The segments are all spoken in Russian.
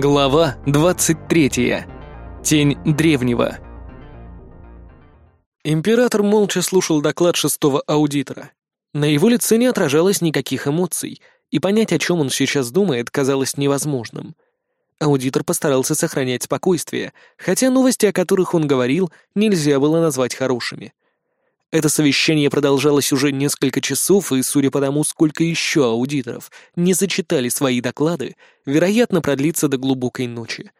Глава 23. Тень древнего. Император молча слушал доклад шестого аудитора. На его лице не отражалось никаких эмоций, и понять, о чем он сейчас думает, казалось невозможным. Аудитор постарался сохранять спокойствие, хотя новости, о которых он говорил, нельзя было назвать хорошими. Это совещание продолжалось уже несколько часов, и, судя по тому, сколько еще аудиторов не зачитали свои доклады, вероятно, продлится до глубокой ночи.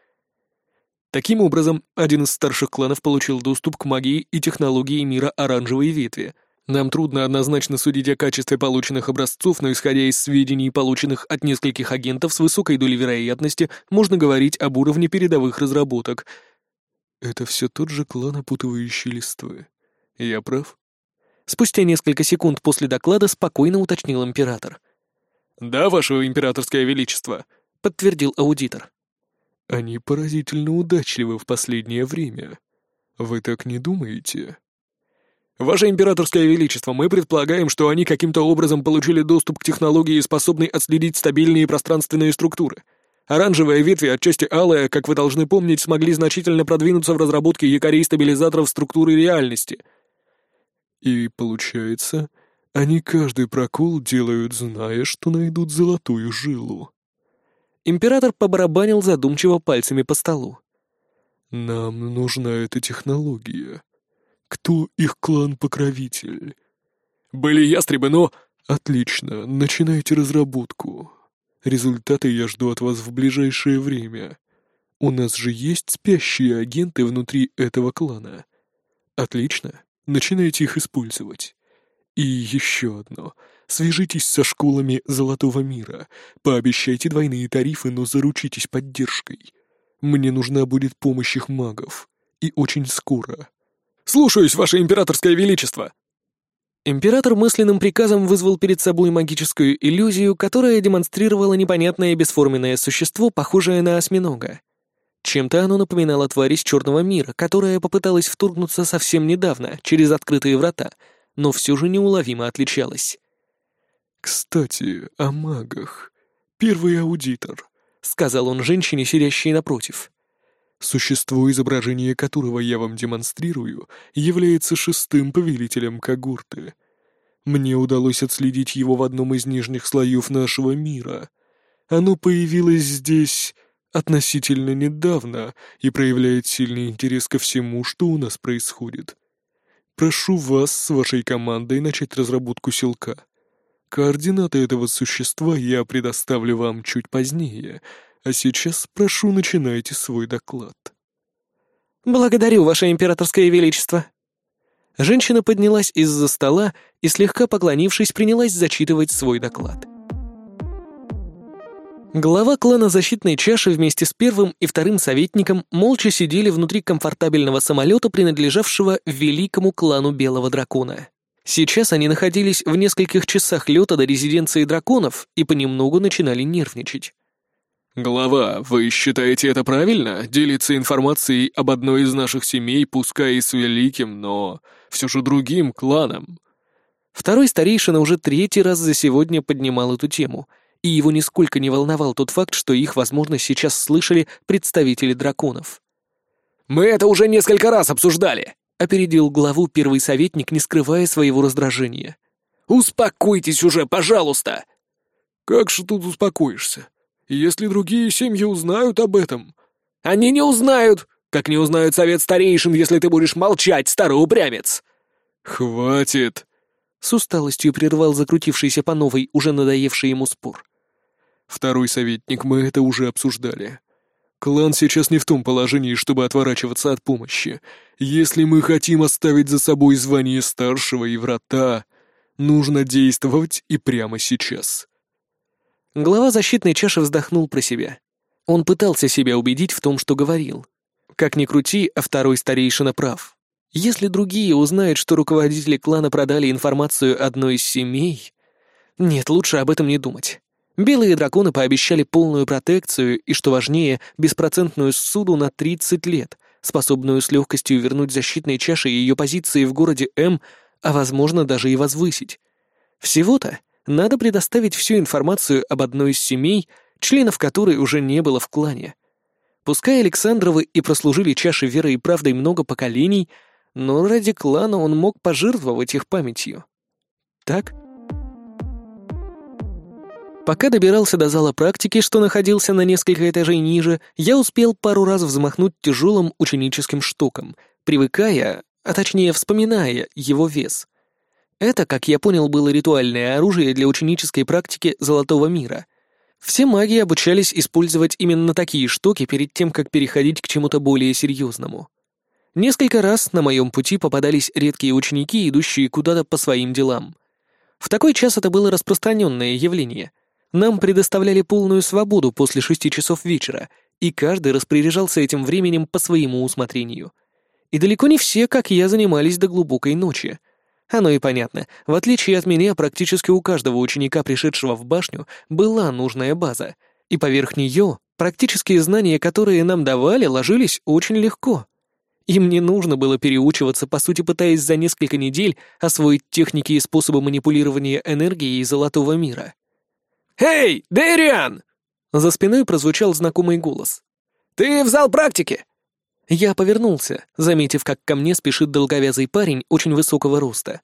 Таким образом, один из старших кланов получил доступ к магии и технологии мира оранжевой ветви. Нам трудно однозначно судить о качестве полученных образцов, но исходя из сведений, полученных от нескольких агентов с высокой долей вероятности, можно говорить об уровне передовых разработок. Это все тот же клан опутывающий листвы. Я прав? Спустя несколько секунд после доклада спокойно уточнил император. «Да, ваше императорское величество», — подтвердил аудитор. «Они поразительно удачливы в последнее время. Вы так не думаете?» «Ваше императорское величество, мы предполагаем, что они каким-то образом получили доступ к технологии, способной отследить стабильные пространственные структуры. Оранжевые ветви, отчасти алые, как вы должны помнить, смогли значительно продвинуться в разработке якорей-стабилизаторов структуры реальности — и получается, они каждый прокол делают, зная, что найдут золотую жилу. Император побарабанил задумчиво пальцами по столу. «Нам нужна эта технология. Кто их клан-покровитель?» «Были ястребы, но...» «Отлично, начинайте разработку. Результаты я жду от вас в ближайшее время. У нас же есть спящие агенты внутри этого клана. Отлично начинайте их использовать. И еще одно. Свяжитесь со школами Золотого мира. Пообещайте двойные тарифы, но заручитесь поддержкой. Мне нужна будет помощь их магов. И очень скоро. «Слушаюсь, Ваше Императорское Величество!» Император мысленным приказом вызвал перед собой магическую иллюзию, которая демонстрировала непонятное бесформенное существо, похожее на осьминога. Чем-то оно напоминало тварь из Черного мира, которая попыталась вторгнуться совсем недавно, через открытые врата, но все же неуловимо отличалась. «Кстати, о магах. Первый аудитор», — сказал он женщине, сидящей напротив. «Существо, изображение которого я вам демонстрирую, является шестым повелителем когорты. Мне удалось отследить его в одном из нижних слоев нашего мира. Оно появилось здесь относительно недавно и проявляет сильный интерес ко всему, что у нас происходит. Прошу вас с вашей командой начать разработку селка. Координаты этого существа я предоставлю вам чуть позднее, а сейчас прошу начинайте свой доклад. Благодарю, ваше императорское величество. Женщина поднялась из-за стола и, слегка поклонившись, принялась зачитывать свой доклад. Глава клана Защитной Чаши вместе с первым и вторым советником молча сидели внутри комфортабельного самолета, принадлежавшего великому клану Белого Дракона. Сейчас они находились в нескольких часах лета до резиденции драконов и понемногу начинали нервничать. «Глава, вы считаете это правильно? Делиться информацией об одной из наших семей, пускай и с великим, но все же другим кланом?» Второй старейшина уже третий раз за сегодня поднимал эту тему — и его нисколько не волновал тот факт, что их, возможно, сейчас слышали представители драконов. «Мы это уже несколько раз обсуждали», — опередил главу первый советник, не скрывая своего раздражения. «Успокойтесь уже, пожалуйста!» «Как же тут успокоишься? Если другие семьи узнают об этом...» «Они не узнают! Как не узнают совет старейшин, если ты будешь молчать, старый упрямец!» «Хватит!» С усталостью прервал закрутившийся по новой, уже надоевший ему спор. Второй советник, мы это уже обсуждали. Клан сейчас не в том положении, чтобы отворачиваться от помощи. Если мы хотим оставить за собой звание старшего и врата, нужно действовать и прямо сейчас. Глава защитной чаши вздохнул про себя. Он пытался себя убедить в том, что говорил. Как ни крути, а второй старейшина прав. Если другие узнают, что руководители клана продали информацию одной из семей... Нет, лучше об этом не думать. Белые драконы пообещали полную протекцию и, что важнее, беспроцентную ссуду на 30 лет, способную с легкостью вернуть защитной чаше ее позиции в городе М, а возможно даже и возвысить. Всего-то надо предоставить всю информацию об одной из семей, членов которой уже не было в клане, Пускай Александровы и прослужили чаши веры и правдой много поколений, но ради клана он мог пожертвовать их памятью. Так? Пока добирался до зала практики, что находился на несколько этажей ниже, я успел пару раз взмахнуть тяжелым ученическим штуком, привыкая, а точнее вспоминая его вес. Это, как я понял, было ритуальное оружие для ученической практики Золотого мира. Все маги обучались использовать именно такие штуки перед тем, как переходить к чему-то более серьезному. Несколько раз на моем пути попадались редкие ученики, идущие куда-то по своим делам. В такой час это было распространенное явление — нам предоставляли полную свободу после шести часов вечера, и каждый распоряжался этим временем по своему усмотрению. И далеко не все, как я, занимались до глубокой ночи. Оно и понятно, в отличие от меня, практически у каждого ученика, пришедшего в башню, была нужная база, и поверх нее практические знания, которые нам давали, ложились очень легко. Им не нужно было переучиваться, по сути пытаясь за несколько недель освоить техники и способы манипулирования энергией золотого мира. «Эй, Дэриан!» За спиной прозвучал знакомый голос. «Ты в зал практики!» Я повернулся, заметив, как ко мне спешит долговязый парень очень высокого роста.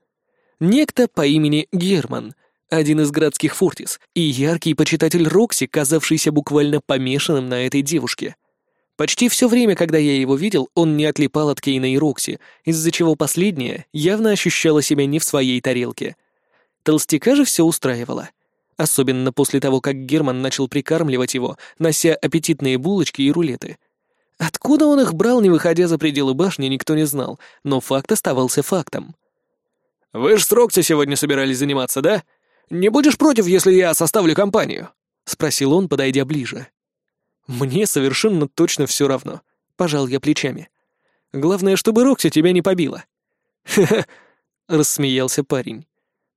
Некто по имени Герман, один из городских фортис, и яркий почитатель Рокси, казавшийся буквально помешанным на этой девушке. Почти все время, когда я его видел, он не отлипал от Кейна и Рокси, из-за чего последняя явно ощущала себя не в своей тарелке. Толстяка же все устраивало — особенно после того, как Герман начал прикармливать его, нося аппетитные булочки и рулеты. Откуда он их брал, не выходя за пределы башни, никто не знал, но факт оставался фактом. «Вы ж с Рокси сегодня собирались заниматься, да? Не будешь против, если я составлю компанию?» — спросил он, подойдя ближе. «Мне совершенно точно все равно», — пожал я плечами. «Главное, чтобы Рокси тебя не побила». «Хе-хе», — рассмеялся парень.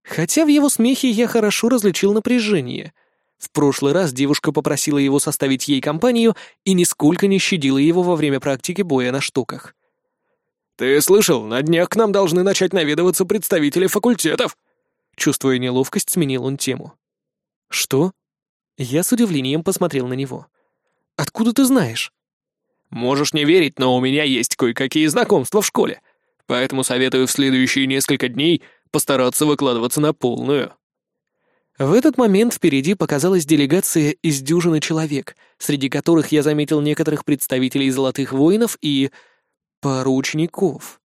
Хотя в его смехе я хорошо различил напряжение. В прошлый раз девушка попросила его составить ей компанию и нисколько не щадила его во время практики боя на штуках. «Ты слышал, на днях к нам должны начать наведываться представители факультетов!» Чувствуя неловкость, сменил он тему. «Что?» Я с удивлением посмотрел на него. «Откуда ты знаешь?» «Можешь не верить, но у меня есть кое-какие знакомства в школе, поэтому советую в следующие несколько дней постараться выкладываться на полную. В этот момент впереди показалась делегация из дюжины человек, среди которых я заметил некоторых представителей Золотых Воинов и... пару учеников.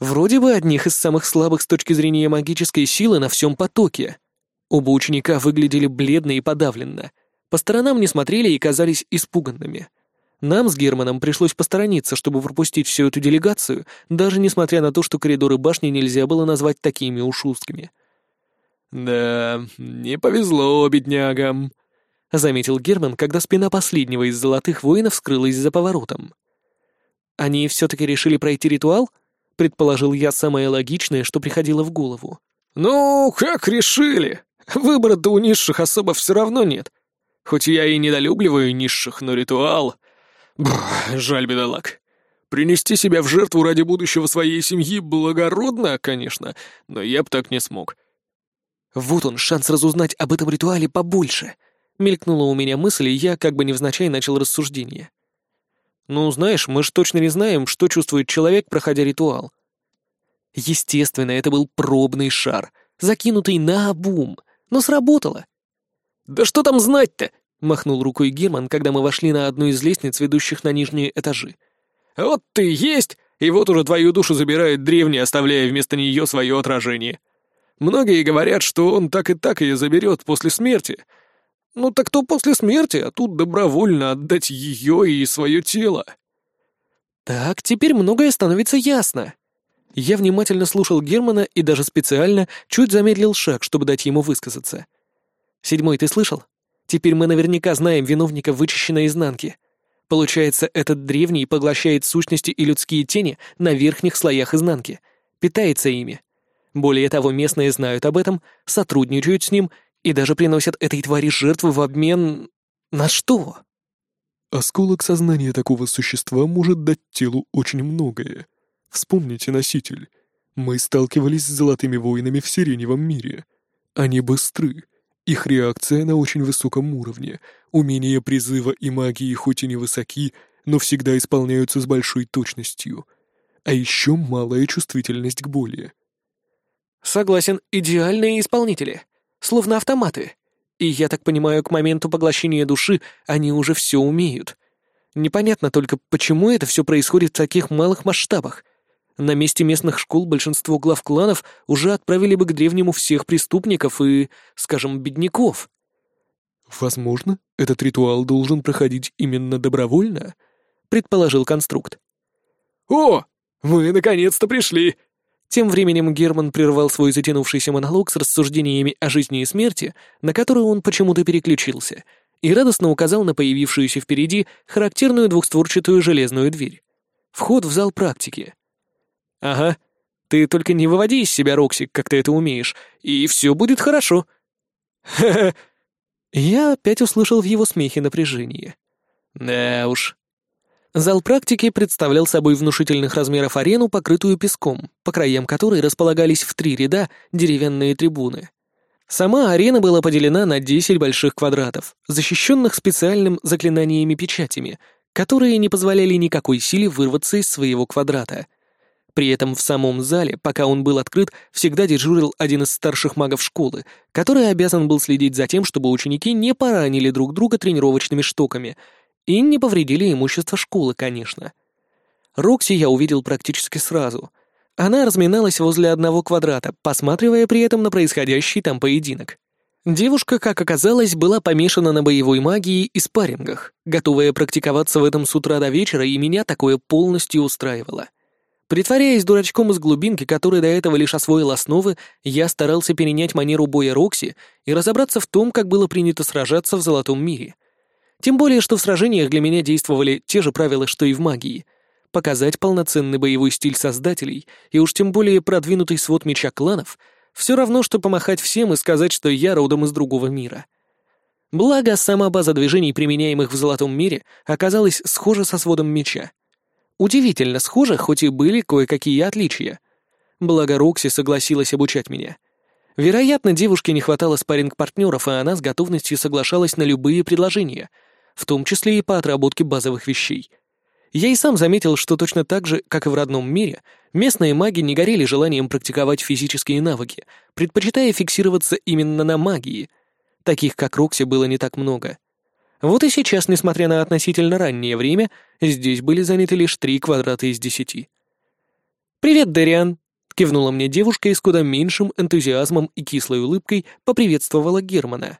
Вроде бы одних из самых слабых с точки зрения магической силы на всем потоке. Оба ученика выглядели бледно и подавленно. По сторонам не смотрели и казались испуганными. Нам с Германом пришлось посторониться, чтобы пропустить всю эту делегацию, даже несмотря на то, что коридоры башни нельзя было назвать такими уж узкими. «Да, не повезло беднягам», — заметил Герман, когда спина последнего из золотых воинов скрылась за поворотом. «Они все-таки решили пройти ритуал?» — предположил я самое логичное, что приходило в голову. «Ну, как решили? Выбора-то у низших особо все равно нет. Хоть я и недолюбливаю низших, но ритуал Бррр, жаль бедолаг. Принести себя в жертву ради будущего своей семьи благородно, конечно, но я б так не смог. Вот он, шанс разузнать об этом ритуале побольше. Мелькнула у меня мысль, и я, как бы невзначай, начал рассуждение. Ну, знаешь, мы ж точно не знаем, что чувствует человек, проходя ритуал. Естественно, это был пробный шар, закинутый на обум, но сработало. «Да что там знать-то?» — махнул рукой Герман, когда мы вошли на одну из лестниц, ведущих на нижние этажи. «Вот ты есть, и вот уже твою душу забирает древний, оставляя вместо нее свое отражение. Многие говорят, что он так и так ее заберет после смерти. Ну так то после смерти, а тут добровольно отдать ее и свое тело». «Так, теперь многое становится ясно». Я внимательно слушал Германа и даже специально чуть замедлил шаг, чтобы дать ему высказаться. «Седьмой, ты слышал?» Теперь мы наверняка знаем виновника вычищенной изнанки. Получается, этот древний поглощает сущности и людские тени на верхних слоях изнанки, питается ими. Более того, местные знают об этом, сотрудничают с ним и даже приносят этой твари жертву в обмен... на что? Осколок сознания такого существа может дать телу очень многое. Вспомните носитель. Мы сталкивались с золотыми воинами в сиреневом мире. Они быстры, их реакция на очень высоком уровне, умения призыва и магии хоть и невысоки, но всегда исполняются с большой точностью. А еще малая чувствительность к боли. Согласен, идеальные исполнители. Словно автоматы. И я так понимаю, к моменту поглощения души они уже все умеют. Непонятно только, почему это все происходит в таких малых масштабах. На месте местных школ большинство глав кланов уже отправили бы к древнему всех преступников и, скажем, бедняков. «Возможно, этот ритуал должен проходить именно добровольно», — предположил конструкт. «О, мы наконец-то пришли!» Тем временем Герман прервал свой затянувшийся монолог с рассуждениями о жизни и смерти, на которую он почему-то переключился, и радостно указал на появившуюся впереди характерную двухстворчатую железную дверь. Вход в зал практики. «Ага, ты только не выводи из себя, Рокси, как ты это умеешь, и все будет хорошо». «Ха-ха!» Я опять услышал в его смехе напряжение. Да уж. Зал практики представлял собой внушительных размеров арену, покрытую песком, по краям которой располагались в три ряда деревянные трибуны. Сама арена была поделена на 10 больших квадратов, защищенных специальным заклинаниями печатями, которые не позволяли никакой силе вырваться из своего квадрата — при этом в самом зале, пока он был открыт, всегда дежурил один из старших магов школы, который обязан был следить за тем, чтобы ученики не поранили друг друга тренировочными штуками и не повредили имущество школы, конечно. Рокси я увидел практически сразу. Она разминалась возле одного квадрата, посматривая при этом на происходящий там поединок. Девушка, как оказалось, была помешана на боевой магии и спаррингах, готовая практиковаться в этом с утра до вечера, и меня такое полностью устраивало. Притворяясь дурачком из глубинки, который до этого лишь освоил основы, я старался перенять манеру боя Рокси и разобраться в том, как было принято сражаться в Золотом мире. Тем более, что в сражениях для меня действовали те же правила, что и в магии. Показать полноценный боевой стиль создателей, и уж тем более продвинутый свод меча кланов, все равно, что помахать всем и сказать, что я родом из другого мира. Благо, сама база движений, применяемых в Золотом мире, оказалась схожа со сводом меча. Удивительно схоже, хоть и были кое-какие отличия. Благо Рокси согласилась обучать меня. Вероятно, девушке не хватало спарринг-партнеров, и она с готовностью соглашалась на любые предложения, в том числе и по отработке базовых вещей. Я и сам заметил, что точно так же, как и в родном мире, местные маги не горели желанием практиковать физические навыки, предпочитая фиксироваться именно на магии. Таких, как Рокси, было не так много. Вот и сейчас, несмотря на относительно раннее время, здесь были заняты лишь три квадрата из десяти. «Привет, Дэриан!» — кивнула мне девушка и с куда меньшим энтузиазмом и кислой улыбкой поприветствовала Германа.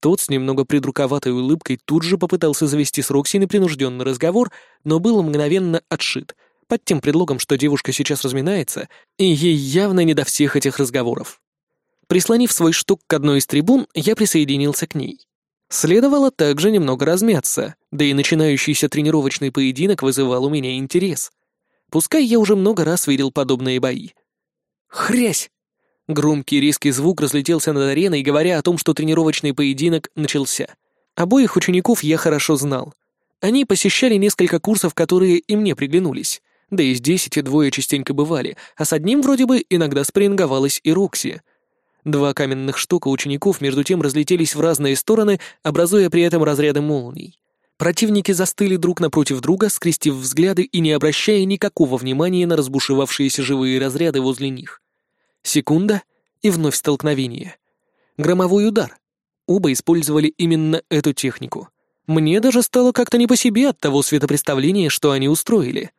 Тот с немного придруковатой улыбкой тут же попытался завести с Рокси непринужденный разговор, но был мгновенно отшит, под тем предлогом, что девушка сейчас разминается, и ей явно не до всех этих разговоров. Прислонив свой штук к одной из трибун, я присоединился к ней. Следовало также немного размяться, да и начинающийся тренировочный поединок вызывал у меня интерес. Пускай я уже много раз видел подобные бои. Хрясь! Громкий резкий звук разлетелся над ареной, говоря о том, что тренировочный поединок начался. Обоих учеников я хорошо знал. Они посещали несколько курсов, которые и мне приглянулись. Да и здесь эти двое частенько бывали, а с одним вроде бы иногда спринговалась и Рокси — Два каменных штука учеников между тем разлетелись в разные стороны, образуя при этом разряды молний. Противники застыли друг напротив друга, скрестив взгляды и не обращая никакого внимания на разбушевавшиеся живые разряды возле них. Секунда — и вновь столкновение. Громовой удар. Оба использовали именно эту технику. Мне даже стало как-то не по себе от того светопреставления, что они устроили.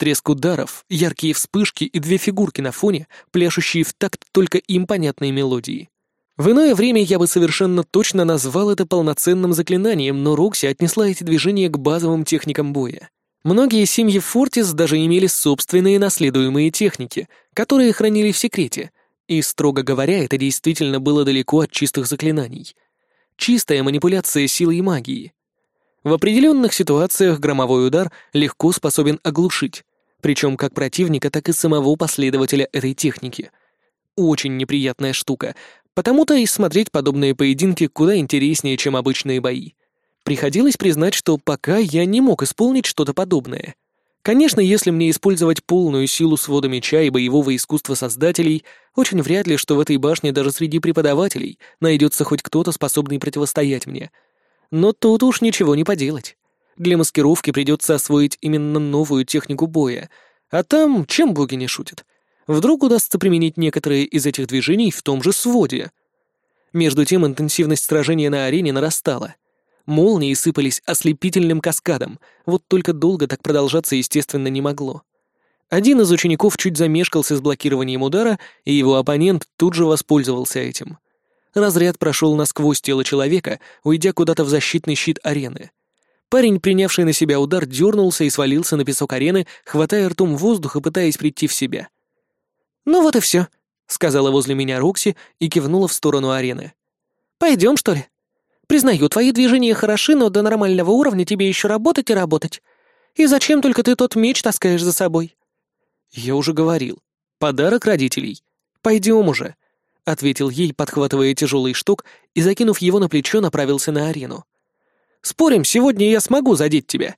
Треск ударов, яркие вспышки и две фигурки на фоне, пляшущие в такт только им понятной мелодии. В иное время я бы совершенно точно назвал это полноценным заклинанием, но Рокси отнесла эти движения к базовым техникам боя. Многие семьи Фортис даже имели собственные наследуемые техники, которые хранили в секрете, и, строго говоря, это действительно было далеко от чистых заклинаний. Чистая манипуляция силой магии. В определенных ситуациях громовой удар легко способен оглушить, причем как противника, так и самого последователя этой техники. Очень неприятная штука, потому-то и смотреть подобные поединки куда интереснее, чем обычные бои. Приходилось признать, что пока я не мог исполнить что-то подобное. Конечно, если мне использовать полную силу свода меча и боевого искусства создателей, очень вряд ли, что в этой башне даже среди преподавателей найдется хоть кто-то, способный противостоять мне. Но тут уж ничего не поделать. Для маскировки придется освоить именно новую технику боя. А там, чем боги не шутят? Вдруг удастся применить некоторые из этих движений в том же своде. Между тем интенсивность сражения на арене нарастала. Молнии сыпались ослепительным каскадом, вот только долго так продолжаться, естественно, не могло. Один из учеников чуть замешкался с блокированием удара, и его оппонент тут же воспользовался этим. Разряд прошел насквозь тело человека, уйдя куда-то в защитный щит арены. Парень, принявший на себя удар, дернулся и свалился на песок арены, хватая ртом воздух и пытаясь прийти в себя. «Ну вот и все», — сказала возле меня Рокси и кивнула в сторону арены. «Пойдем, что ли? Признаю, твои движения хороши, но до нормального уровня тебе еще работать и работать. И зачем только ты тот меч таскаешь за собой?» «Я уже говорил. Подарок родителей. Пойдем уже», — ответил ей, подхватывая тяжелый шток и, закинув его на плечо, направился на арену. Спорим, сегодня я смогу задеть тебя?»